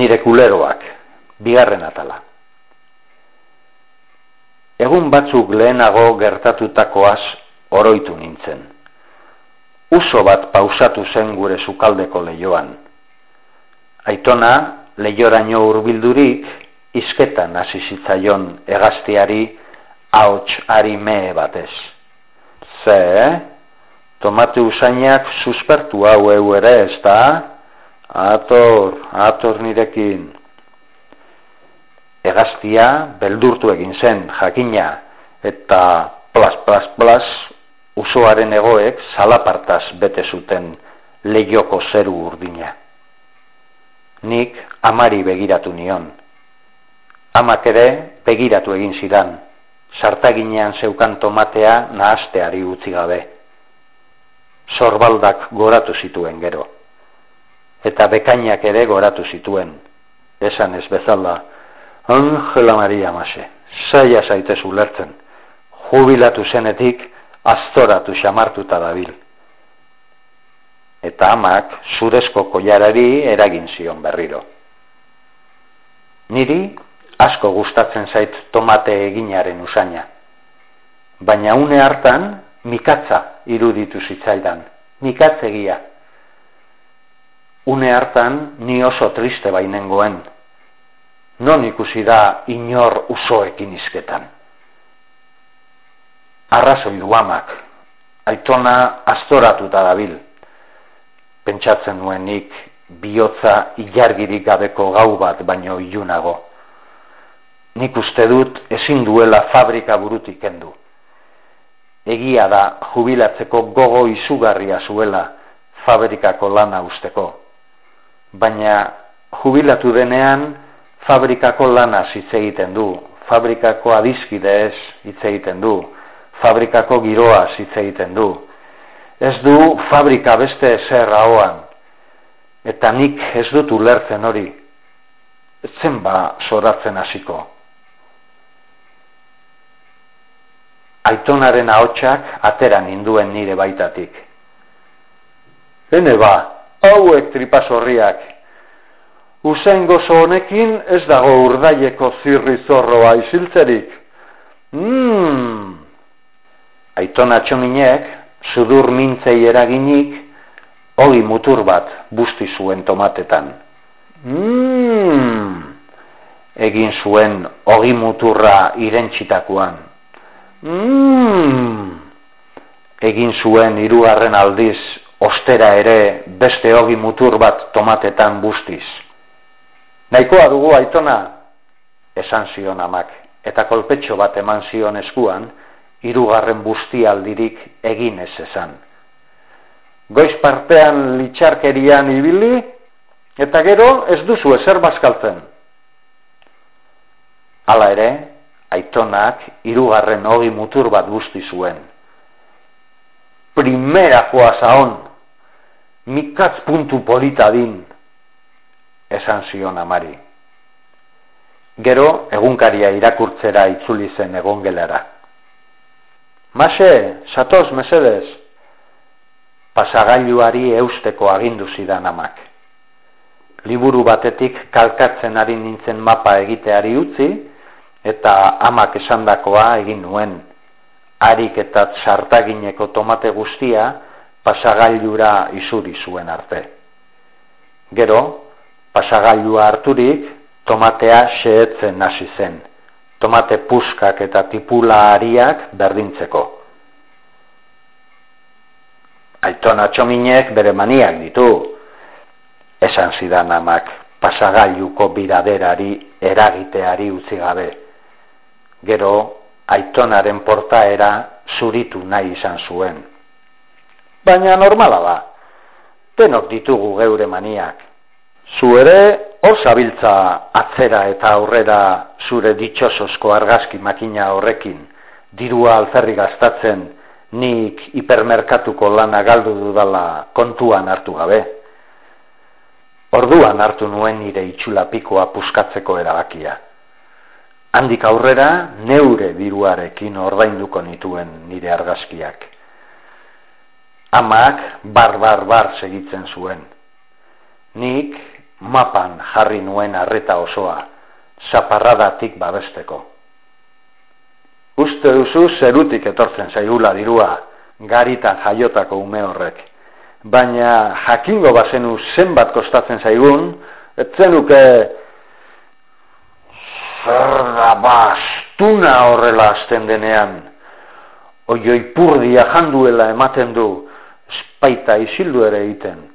nire kuleroak, bigarren atala. Egun batzuk lehenago gertatutakoaz oroitu nintzen. Uso bat pausatu zen gure sukaldeko leioan. Aitona, leioraino hurbildurik izketan hasi zitzaion egaztiari ahots ari mee batez. Ze, tomate usainak suspertu hau ere ez da? Ator, ator nirekin. Egaztia beldurtu egin zen jakina eta plas, plas, plas usoaren egoek salapartaz bete zuten legioko zeru urdina. Nik amari begiratu nion. Amak ere begiratu egin zidan, sartaginean zeukan tomatea nahasteari utzi gabe. Sorbaldak goratu zituen gero eta bekainak ere goratu zituen. Esan ez bezala, Angela Maria Mase, saia zaitez ulertzen, jubilatu zenetik, aztoratu xamartuta dabil. Eta amak, zurezko koiarari eragin zion berriro. Niri, asko gustatzen zait tomate eginaren usaina. Baina une hartan, mikatza iruditu zitzaidan, mikatzegia une hartan ni oso triste bainengoen. Non ikusi da inor usoekin izketan. Arrazoi du amak, aitona astoratuta dabil. Pentsatzen nuenik bihotza ilargirik gabeko gau bat baino ilunago. Nik uste dut ezin duela fabrika burutik kendu. Egia da jubilatzeko gogo izugarria zuela fabrikako lana usteko baina jubilatu denean fabrikako lana hitz egiten du, fabrikako adizkidez hitz egiten du, fabrikako giroa hitz egiten du. Ez du fabrika beste zer haoan, eta nik ez dut ulertzen hori, zen ba zoratzen hasiko. Aitonaren ahotsak atera ninduen nire baitatik. Hene ba, hauek tripasorriak. Usain gozo honekin ez dago urdaieko zirri zorroa isiltzerik. Mmm! Aitona txominek, sudur mintzei eraginik, hori mutur bat busti zuen tomatetan. Mmm! Egin zuen hori muturra irentsitakuan. Mmm! Egin zuen hirugarren aldiz ostera ere beste hogi mutur bat tomatetan bustiz. Naikoa dugu aitona, esan zion amak, eta kolpetxo bat eman zion eskuan, hirugarren bustialdirik egin ez esan. Goiz partean litxarkerian ibili, eta gero ez duzu ezer bazkaltzen. Hala ere, aitonak hirugarren hogi mutur bat busti zuen. Primera joa zaon, mikatz puntu polita din, esan zion amari. Gero, egunkaria irakurtzera itzuli zen egongelara. Mase, satoz, mesedez, pasagailuari eusteko agindu zidan amak. Liburu batetik kalkatzen ari nintzen mapa egiteari utzi, eta amak esandakoa egin nuen. Arik eta sartagineko tomate guztia, pasagailura isuri zuen arte. Gero, pasagailua harturik, tomatea xeetzen hasi zen, tomate puskak eta tipula ariak berdintzeko. Aitona txominek bere maniak ditu, esan zidan amak pasagailuko biraderari eragiteari utzi gabe. Gero, aitonaren portaera zuritu nahi izan zuen baina normala da. Tenok ditugu geure maniak. Zu ere, hor zabiltza atzera eta aurrera zure ditxosozko argazki makina horrekin, dirua alferri gastatzen, nik hipermerkatuko lana galdu dudala kontuan hartu gabe. Orduan hartu nuen nire itxulapikoa puskatzeko erabakia. Handik aurrera, neure diruarekin ordainduko nituen nire argazkiak amak bar bar bar segitzen zuen. Nik mapan jarri nuen arreta osoa, zaparradatik babesteko. Uste duzu zerutik etortzen zaigula dirua, garitan jaiotako ume horrek. Baina jakingo bazenu zenbat kostatzen zaigun, etzenuke zer da bastuna horrela azten denean, oioi purdia janduela ematen du, espaita isildu ere egiten.